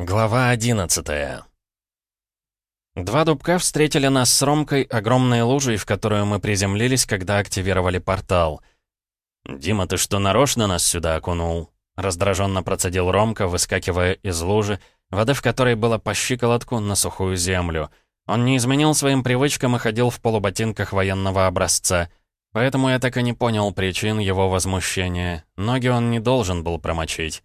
Глава 11 Два дубка встретили нас с Ромкой огромной лужей, в которую мы приземлились, когда активировали портал. «Дима, ты что, нарочно нас сюда окунул?» Раздраженно процедил Ромка, выскакивая из лужи, воды в которой было по щиколотку на сухую землю. Он не изменил своим привычкам и ходил в полуботинках военного образца. Поэтому я так и не понял причин его возмущения. Ноги он не должен был промочить.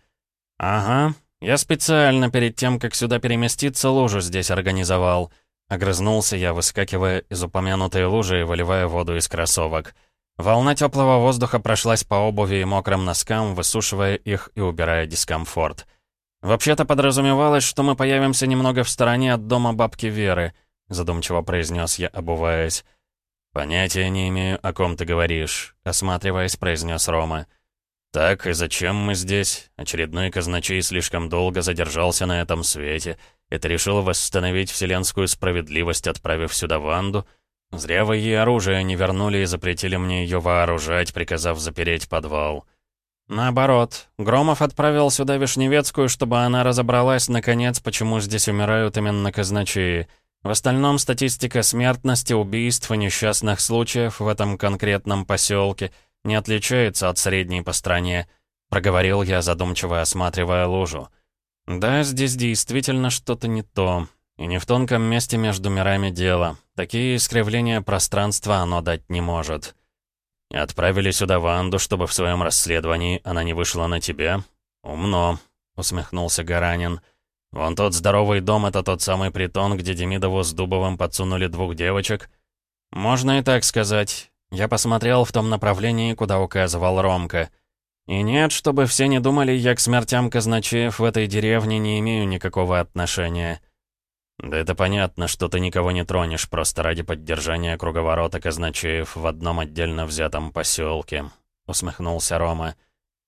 «Ага, «Я специально перед тем, как сюда переместиться, лужу здесь организовал». Огрызнулся я, выскакивая из упомянутой лужи и выливая воду из кроссовок. Волна теплого воздуха прошлась по обуви и мокрым носкам, высушивая их и убирая дискомфорт. «Вообще-то подразумевалось, что мы появимся немного в стороне от дома бабки Веры», задумчиво произнес я, обуваясь. «Понятия не имею, о ком ты говоришь», осматриваясь, произнес Рома. «Рома». «Так, и зачем мы здесь? Очередной казначей слишком долго задержался на этом свете. ты решил восстановить вселенскую справедливость, отправив сюда Ванду? Зря вы ей оружие не вернули и запретили мне ее вооружать, приказав запереть подвал». «Наоборот, Громов отправил сюда Вишневецкую, чтобы она разобралась, наконец, почему здесь умирают именно казначеи. В остальном статистика смертности, убийств и несчастных случаев в этом конкретном поселке — не отличается от средней по стране», — проговорил я, задумчиво осматривая лужу. «Да, здесь действительно что-то не то. И не в тонком месте между мирами дело. Такие искривления пространства оно дать не может». «Отправили сюда Ванду, чтобы в своем расследовании она не вышла на тебя?» «Умно», — усмехнулся Гаранин. «Вон тот здоровый дом — это тот самый притон, где Демидову с Дубовым подсунули двух девочек?» «Можно и так сказать. Я посмотрел в том направлении, куда указывал Ромка. И нет, чтобы все не думали, я к смертям казначеев в этой деревне не имею никакого отношения. Да это понятно, что ты никого не тронешь, просто ради поддержания круговорота казначеев в одном отдельно взятом поселке. Усмехнулся Рома.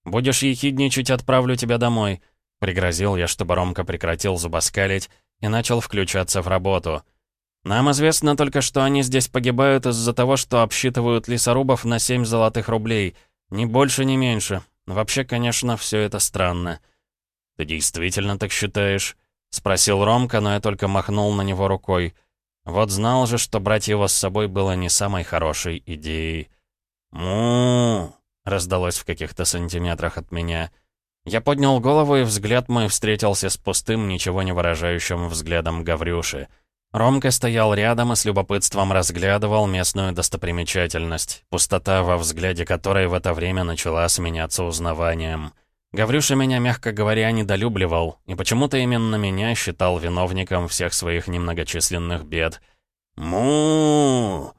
«Будешь ехидничать, отправлю тебя домой», — пригрозил я, чтобы Ромка прекратил зубоскалить и начал включаться в работу — нам известно только, что они здесь погибают из-за того, что обсчитывают лесорубов на 7 золотых рублей. Ни больше, ни меньше. Вообще, конечно, все это странно. «Ты действительно так считаешь?» — спросил Ромка, но я только махнул на него рукой. Вот знал же, что брать его с собой было не самой хорошей идеей. му раздалось в каких-то сантиметрах от меня. Я поднял голову, и взгляд мой встретился с пустым, ничего не выражающим взглядом Гаврюши — Ромка стоял рядом и с любопытством разглядывал местную достопримечательность, пустота во взгляде которой в это время начала сменяться узнаванием. Гаврюша меня, мягко говоря, недолюбливал, и почему-то именно меня считал виновником всех своих немногочисленных бед. му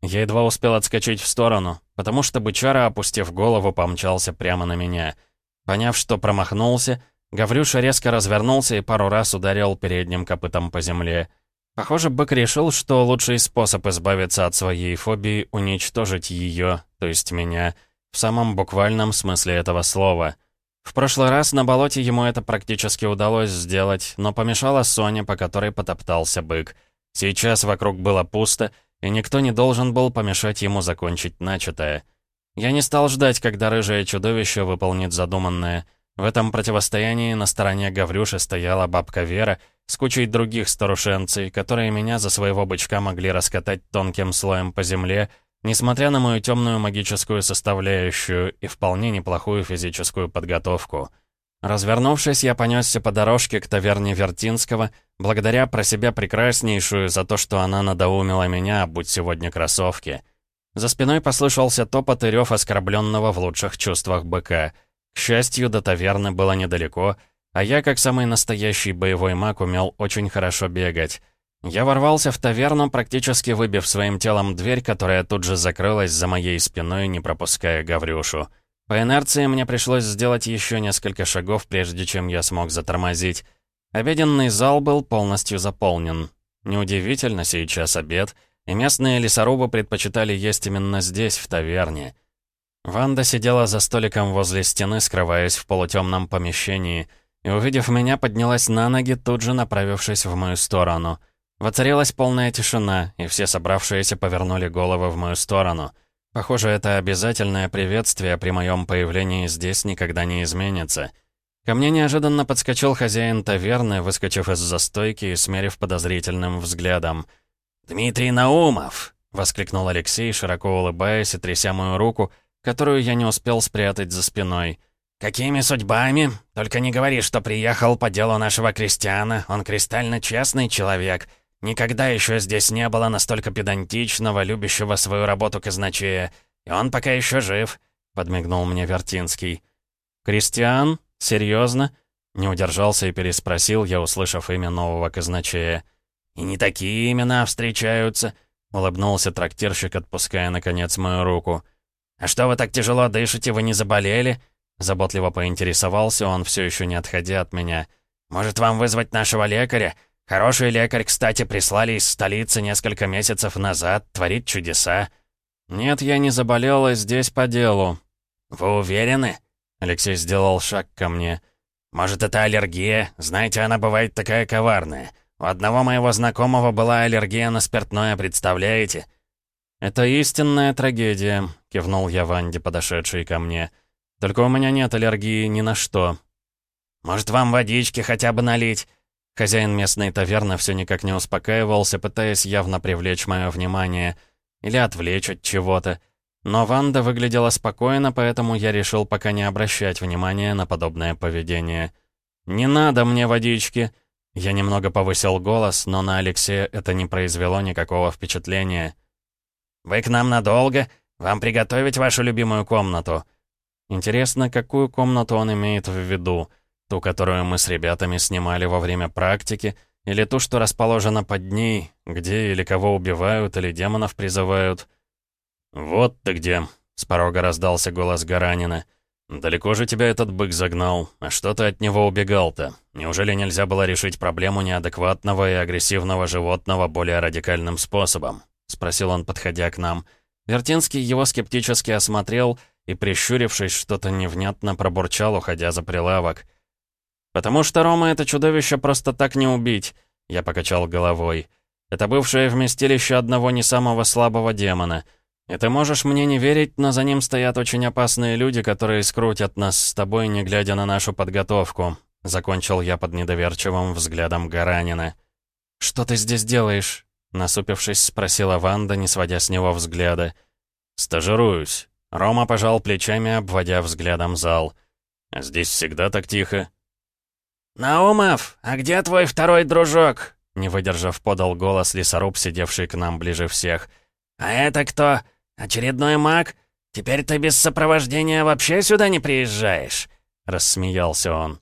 Я едва успел отскочить в сторону, потому что бычара, опустив голову, помчался прямо на меня. Поняв, что промахнулся, Гаврюша резко развернулся и пару раз ударил передним копытом по земле — Похоже, бык решил, что лучший способ избавиться от своей фобии — уничтожить ее, то есть меня, в самом буквальном смысле этого слова. В прошлый раз на болоте ему это практически удалось сделать, но помешала Соня, по которой потоптался бык. Сейчас вокруг было пусто, и никто не должен был помешать ему закончить начатое. Я не стал ждать, когда рыжее чудовище выполнит задуманное. В этом противостоянии на стороне Гаврюши стояла бабка Вера — с кучей других старушенцей, которые меня за своего бычка могли раскатать тонким слоем по земле, несмотря на мою темную магическую составляющую и вполне неплохую физическую подготовку. Развернувшись, я понесся по дорожке к таверне Вертинского, благодаря про себя прекраснейшую за то, что она надоумила меня, будь сегодня кроссовки. За спиной послышался топот и рев оскорбленного в лучших чувствах быка. К счастью, до таверны было недалеко — а я, как самый настоящий боевой маг, умел очень хорошо бегать. Я ворвался в таверну, практически выбив своим телом дверь, которая тут же закрылась за моей спиной, не пропуская Гаврюшу. По инерции мне пришлось сделать еще несколько шагов, прежде чем я смог затормозить. Обеденный зал был полностью заполнен. Неудивительно, сейчас обед, и местные лесорубы предпочитали есть именно здесь, в таверне. Ванда сидела за столиком возле стены, скрываясь в полутемном помещении — и, увидев меня, поднялась на ноги, тут же направившись в мою сторону. Воцарилась полная тишина, и все собравшиеся повернули головы в мою сторону. Похоже, это обязательное приветствие при моем появлении здесь никогда не изменится. Ко мне неожиданно подскочил хозяин таверны, выскочив из застойки и смерив подозрительным взглядом. «Дмитрий Наумов!» — воскликнул Алексей, широко улыбаясь и тряся мою руку, которую я не успел спрятать за спиной. «Какими судьбами? Только не говори, что приехал по делу нашего крестьяна. Он кристально честный человек. Никогда еще здесь не было настолько педантичного, любящего свою работу казначея. И он пока еще жив», — подмигнул мне Вертинский. «Кристиан? Серьезно?» Не удержался и переспросил я, услышав имя нового казначея. «И не такие имена встречаются», — улыбнулся трактирщик, отпуская, наконец, мою руку. «А что вы так тяжело дышите, вы не заболели?» Заботливо поинтересовался он, все еще не отходя от меня. «Может, вам вызвать нашего лекаря? Хороший лекарь, кстати, прислали из столицы несколько месяцев назад, творит чудеса». «Нет, я не заболел, а здесь по делу». «Вы уверены?» Алексей сделал шаг ко мне. «Может, это аллергия? Знаете, она бывает такая коварная. У одного моего знакомого была аллергия на спиртное, представляете?» «Это истинная трагедия», — кивнул я Ванде, подошедшей ко мне. «Только у меня нет аллергии ни на что». «Может, вам водички хотя бы налить?» Хозяин местной таверны все никак не успокаивался, пытаясь явно привлечь мое внимание или отвлечь от чего-то. Но Ванда выглядела спокойно, поэтому я решил пока не обращать внимания на подобное поведение. «Не надо мне водички!» Я немного повысил голос, но на Алексея это не произвело никакого впечатления. «Вы к нам надолго? Вам приготовить вашу любимую комнату?» Интересно, какую комнату он имеет в виду? Ту, которую мы с ребятами снимали во время практики, или ту, что расположена под ней, где или кого убивают, или демонов призывают?» «Вот ты где!» — с порога раздался голос Гаранина. «Далеко же тебя этот бык загнал. А что ты от него убегал-то? Неужели нельзя было решить проблему неадекватного и агрессивного животного более радикальным способом?» — спросил он, подходя к нам. Вертинский его скептически осмотрел и, прищурившись, что-то невнятно пробурчал, уходя за прилавок. «Потому что Рома это чудовище просто так не убить», — я покачал головой. «Это бывшее вместилище одного не самого слабого демона». И ты можешь мне не верить, но за ним стоят очень опасные люди, которые скрутят нас с тобой, не глядя на нашу подготовку», — закончил я под недоверчивым взглядом Гаранина. «Что ты здесь делаешь?» — насупившись, спросила Ванда, не сводя с него взгляда. «Стажируюсь». Рома пожал плечами, обводя взглядом зал. «Здесь всегда так тихо». «Наумов, а где твой второй дружок?» Не выдержав, подал голос лесоруб, сидевший к нам ближе всех. «А это кто? «Очередной маг? Теперь ты без сопровождения вообще сюда не приезжаешь?» Рассмеялся он.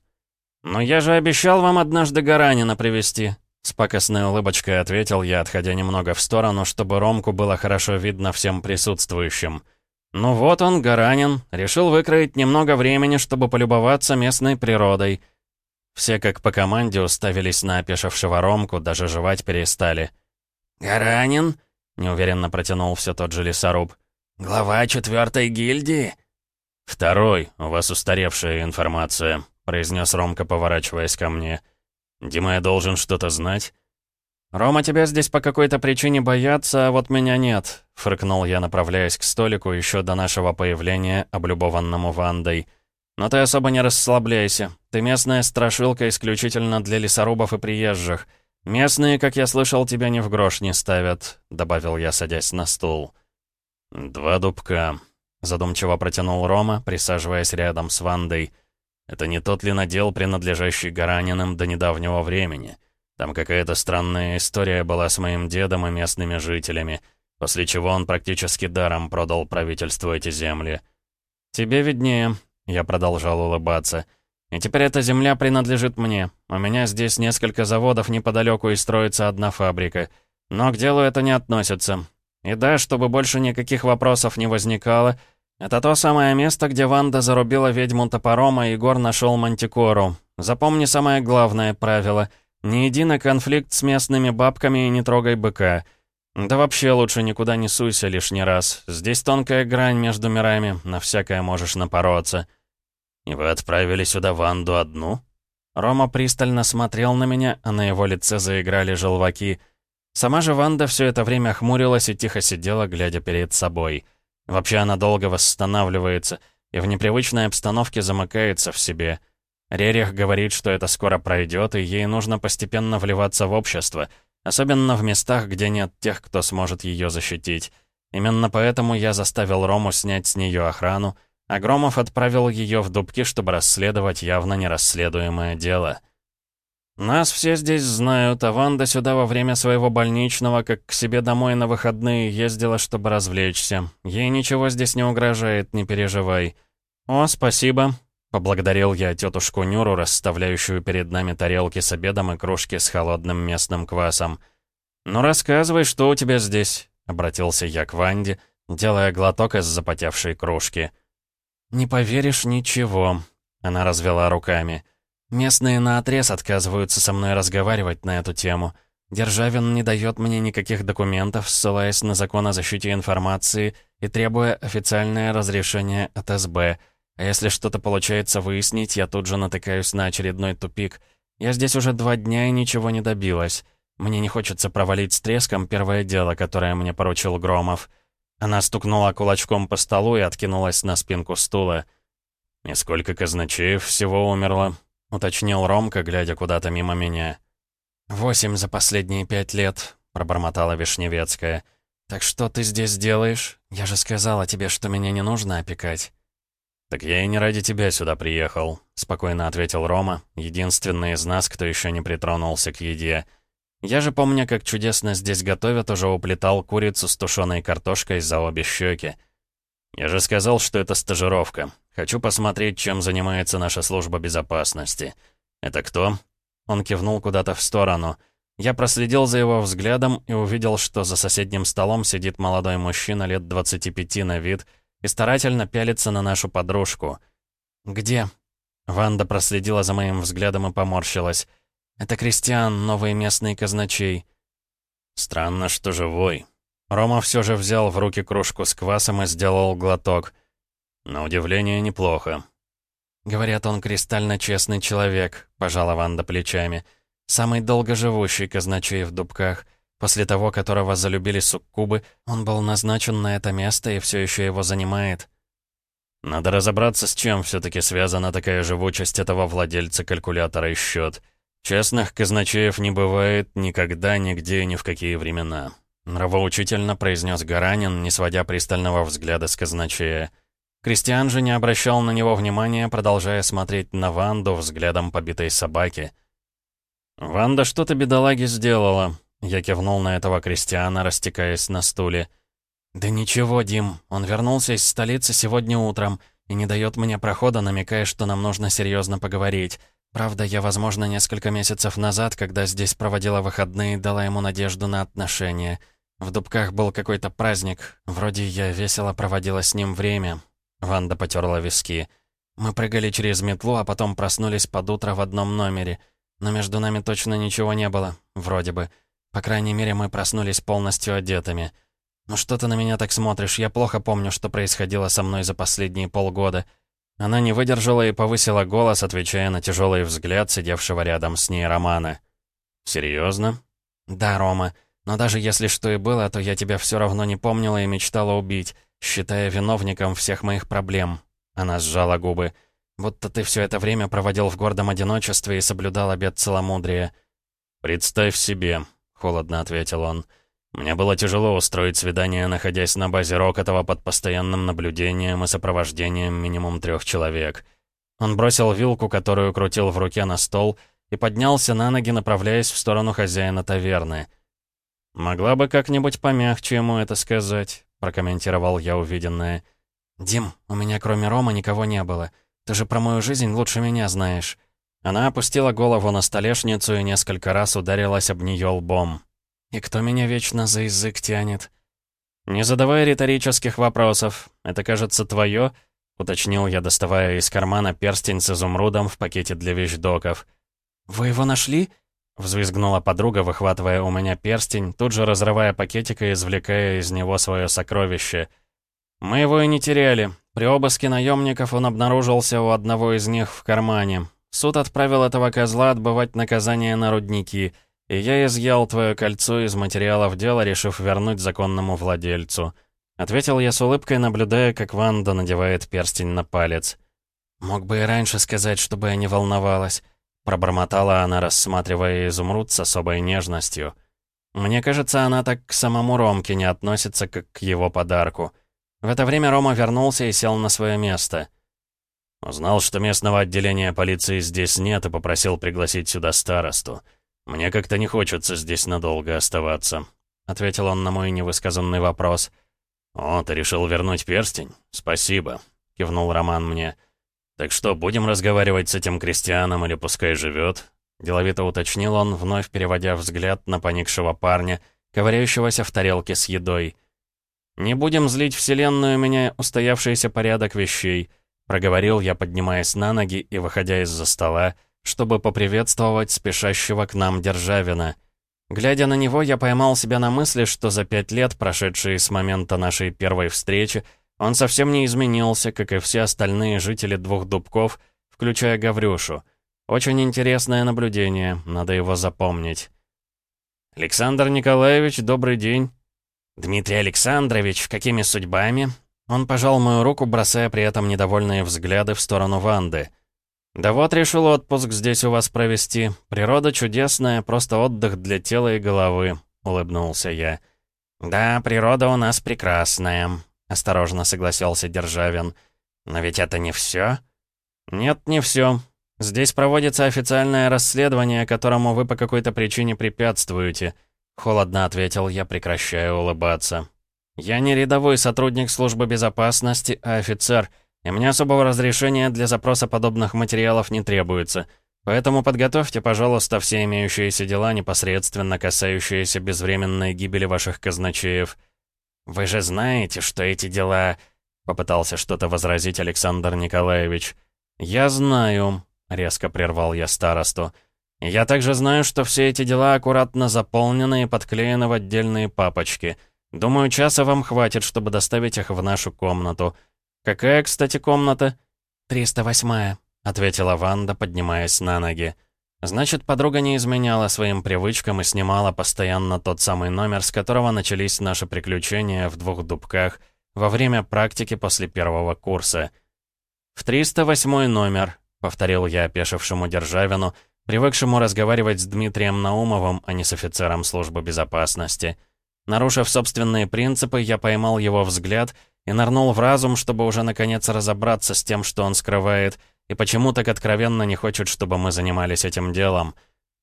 «Но я же обещал вам однажды Гаранина привести. С пакостной улыбочкой ответил я, отходя немного в сторону, чтобы Ромку было хорошо видно всем присутствующим. Ну вот он, Гаранин, решил выкроить немного времени, чтобы полюбоваться местной природой. Все как по команде уставились на опешившего Ромку, даже жевать перестали. «Гаранин?» неуверенно протянул все тот же лесоруб. «Глава четвертой гильдии?» «Второй, у вас устаревшая информация», — произнес Ромка, поворачиваясь ко мне. «Дима, я должен что-то знать?» «Рома, тебя здесь по какой-то причине боятся, а вот меня нет», — фыркнул я, направляясь к столику еще до нашего появления, облюбованному Вандой. «Но ты особо не расслабляйся. Ты местная страшилка исключительно для лесорубов и приезжих. «Местные, как я слышал, тебя ни в грош не ставят», — добавил я, садясь на стул. «Два дубка», — задумчиво протянул Рома, присаживаясь рядом с Вандой. «Это не тот ли надел, принадлежащий Гараниным до недавнего времени? Там какая-то странная история была с моим дедом и местными жителями, после чего он практически даром продал правительству эти земли». «Тебе виднее», — я продолжал улыбаться, — и теперь эта земля принадлежит мне. У меня здесь несколько заводов неподалеку и строится одна фабрика. Но к делу это не относится. И да, чтобы больше никаких вопросов не возникало, это то самое место, где Ванда зарубила ведьму топором, а Егор нашел мантикору. Запомни самое главное правило. Не иди на конфликт с местными бабками и не трогай быка. Да вообще лучше никуда не суйся лишний раз. Здесь тонкая грань между мирами, на всякое можешь напороться. «И вы отправили сюда Ванду одну?» Рома пристально смотрел на меня, а на его лице заиграли желваки. Сама же Ванда все это время хмурилась и тихо сидела, глядя перед собой. Вообще она долго восстанавливается и в непривычной обстановке замыкается в себе. Рерих говорит, что это скоро пройдет, и ей нужно постепенно вливаться в общество, особенно в местах, где нет тех, кто сможет ее защитить. Именно поэтому я заставил Рому снять с нее охрану, а Громов отправил ее в дубки, чтобы расследовать явно нерасследуемое дело. Нас все здесь знают, а Ванда сюда во время своего больничного, как к себе домой на выходные, ездила, чтобы развлечься. Ей ничего здесь не угрожает, не переживай. О, спасибо. Поблагодарил я тетушку Нюру, расставляющую перед нами тарелки с обедом и кружки с холодным местным квасом. «Ну рассказывай, что у тебя здесь?» — обратился я к Ванде, делая глоток из запотевшей кружки. «Не поверишь, ничего», — она развела руками. «Местные наотрез отказываются со мной разговаривать на эту тему. Державин не дает мне никаких документов, ссылаясь на закон о защите информации и требуя официальное разрешение от СБ. А если что-то получается выяснить, я тут же натыкаюсь на очередной тупик. Я здесь уже два дня и ничего не добилась. Мне не хочется провалить с треском первое дело, которое мне поручил Громов». Она стукнула кулачком по столу и откинулась на спинку стула. «И сколько казначеев всего умерло?» — уточнил Ромка, глядя куда-то мимо меня. «Восемь за последние пять лет», — пробормотала Вишневецкая. «Так что ты здесь делаешь? Я же сказала тебе, что меня не нужно опекать». «Так я и не ради тебя сюда приехал», — спокойно ответил Рома, единственный из нас, кто еще не притронулся к еде. Я же, помня, как чудесно здесь готовят, уже уплетал курицу с тушеной картошкой за обе щеки. Я же сказал, что это стажировка. Хочу посмотреть, чем занимается наша служба безопасности. Это кто? Он кивнул куда-то в сторону. Я проследил за его взглядом и увидел, что за соседним столом сидит молодой мужчина лет 25 на вид и старательно пялится на нашу подружку. «Где?» Ванда проследила за моим взглядом и поморщилась. «Это Кристиан, новый местный казначей». «Странно, что живой». Рома все же взял в руки кружку с квасом и сделал глоток. На удивление, неплохо. «Говорят, он кристально честный человек», — пожала Ванда плечами. «Самый долгоживущий казначей в Дубках. После того, которого залюбили суккубы, он был назначен на это место и все еще его занимает». «Надо разобраться, с чем все-таки связана такая живучесть этого владельца калькулятора и счет», «Честных казначеев не бывает никогда, нигде, ни в какие времена», — нравоучительно произнес Гаранин, не сводя пристального взгляда с казначея. Кристиан же не обращал на него внимания, продолжая смотреть на Ванду взглядом побитой собаки. «Ванда что-то бедолаги сделала», — я кивнул на этого Кристиана, растекаясь на стуле. «Да ничего, Дим, он вернулся из столицы сегодня утром и не дает мне прохода, намекая, что нам нужно серьезно поговорить. Правда, я, возможно, несколько месяцев назад, когда здесь проводила выходные, дала ему надежду на отношения. В Дубках был какой-то праздник. Вроде я весело проводила с ним время. Ванда потерла виски. Мы прыгали через метлу, а потом проснулись под утро в одном номере. Но между нами точно ничего не было, вроде бы. По крайней мере, мы проснулись полностью одетыми. Ну что ты на меня так смотришь? Я плохо помню, что происходило со мной за последние полгода. Она не выдержала и повысила голос, отвечая на тяжелый взгляд сидевшего рядом с ней Романа. «Серьезно?» «Да, Рома. Но даже если что и было, то я тебя все равно не помнила и мечтала убить, считая виновником всех моих проблем». Она сжала губы. «Будто ты все это время проводил в гордом одиночестве и соблюдал обет целомудрия». «Представь себе», — холодно ответил он. Мне было тяжело устроить свидание, находясь на базе Рокотова под постоянным наблюдением и сопровождением минимум трех человек. Он бросил вилку, которую крутил в руке на стол, и поднялся на ноги, направляясь в сторону хозяина таверны. «Могла бы как-нибудь помягче ему это сказать», — прокомментировал я увиденное. «Дим, у меня кроме Рома никого не было. Ты же про мою жизнь лучше меня знаешь». Она опустила голову на столешницу и несколько раз ударилась об нее лбом. И кто меня вечно за язык тянет? Не задавай риторических вопросов. Это, кажется, твое, уточнил я, доставая из кармана перстень с изумрудом в пакете для вещдоков. Вы его нашли? Взвизгнула подруга, выхватывая у меня перстень, тут же разрывая пакетик и извлекая из него свое сокровище. Мы его и не теряли. При обыске наемников он обнаружился у одного из них в кармане. Суд отправил этого козла отбывать наказание на рудники — и я изъял твое кольцо из материалов дела, решив вернуть законному владельцу. Ответил я с улыбкой, наблюдая, как Ванда надевает перстень на палец. «Мог бы и раньше сказать, чтобы я не волновалась», — пробормотала она, рассматривая изумруд с особой нежностью. «Мне кажется, она так к самому Ромке не относится, как к его подарку». В это время Рома вернулся и сел на свое место. Узнал, что местного отделения полиции здесь нет, и попросил пригласить сюда старосту. «Мне как-то не хочется здесь надолго оставаться», — ответил он на мой невысказанный вопрос. «О, ты решил вернуть перстень? Спасибо», — кивнул Роман мне. «Так что, будем разговаривать с этим крестьяном или пускай живет?» Деловито уточнил он, вновь переводя взгляд на поникшего парня, ковыряющегося в тарелке с едой. «Не будем злить Вселенную меня устоявшийся порядок вещей», проговорил я, поднимаясь на ноги и выходя из-за стола, чтобы поприветствовать спешащего к нам Державина. Глядя на него, я поймал себя на мысли, что за пять лет, прошедшие с момента нашей первой встречи, он совсем не изменился, как и все остальные жители двух дубков, включая Гаврюшу. Очень интересное наблюдение, надо его запомнить. «Александр Николаевич, добрый день». «Дмитрий Александрович, какими судьбами?» Он пожал мою руку, бросая при этом недовольные взгляды в сторону Ванды. «Да вот решил отпуск здесь у вас провести. Природа чудесная, просто отдых для тела и головы», — улыбнулся я. «Да, природа у нас прекрасная», — осторожно согласился Державин. «Но ведь это не все?» «Нет, не все. Здесь проводится официальное расследование, которому вы по какой-то причине препятствуете», — холодно ответил я, прекращая улыбаться. «Я не рядовой сотрудник службы безопасности, а офицер, и мне особого разрешения для запроса подобных материалов не требуется. Поэтому подготовьте, пожалуйста, все имеющиеся дела, непосредственно касающиеся безвременной гибели ваших казначеев». «Вы же знаете, что эти дела...» — попытался что-то возразить Александр Николаевич. «Я знаю», — резко прервал я старосту. «Я также знаю, что все эти дела аккуратно заполнены и подклеены в отдельные папочки. Думаю, часа вам хватит, чтобы доставить их в нашу комнату. Какая, кстати, комната?» «Триста восьмая», — ответила Ванда, поднимаясь на ноги. Значит, подруга не изменяла своим привычкам и снимала постоянно тот самый номер, с которого начались наши приключения в двух дубках во время практики после первого курса. «В 308 номер», — повторил я опешившему Державину, привыкшему разговаривать с Дмитрием Наумовым, а не с офицером службы безопасности. Нарушив собственные принципы, я поймал его взгляд и нырнул в разум, чтобы уже наконец разобраться с тем, что он скрывает — и почему так откровенно не хочет, чтобы мы занимались этим делом.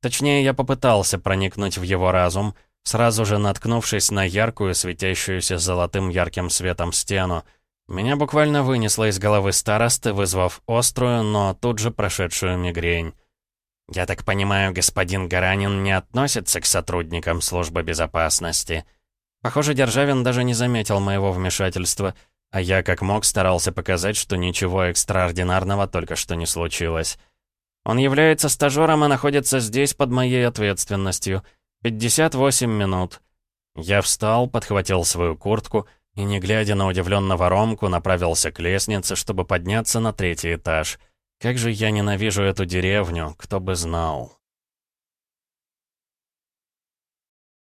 Точнее, я попытался проникнуть в его разум, сразу же наткнувшись на яркую, светящуюся золотым ярким светом стену. Меня буквально вынесло из головы старосты, вызвав острую, но тут же прошедшую мигрень. «Я так понимаю, господин Гаранин не относится к сотрудникам службы безопасности?» Похоже, Державин даже не заметил моего вмешательства — а я как мог старался показать, что ничего экстраординарного только что не случилось. Он является стажером и находится здесь под моей ответственностью. 58 минут. Я встал, подхватил свою куртку и, не глядя на удивленного Ромку, направился к лестнице, чтобы подняться на третий этаж. Как же я ненавижу эту деревню, кто бы знал.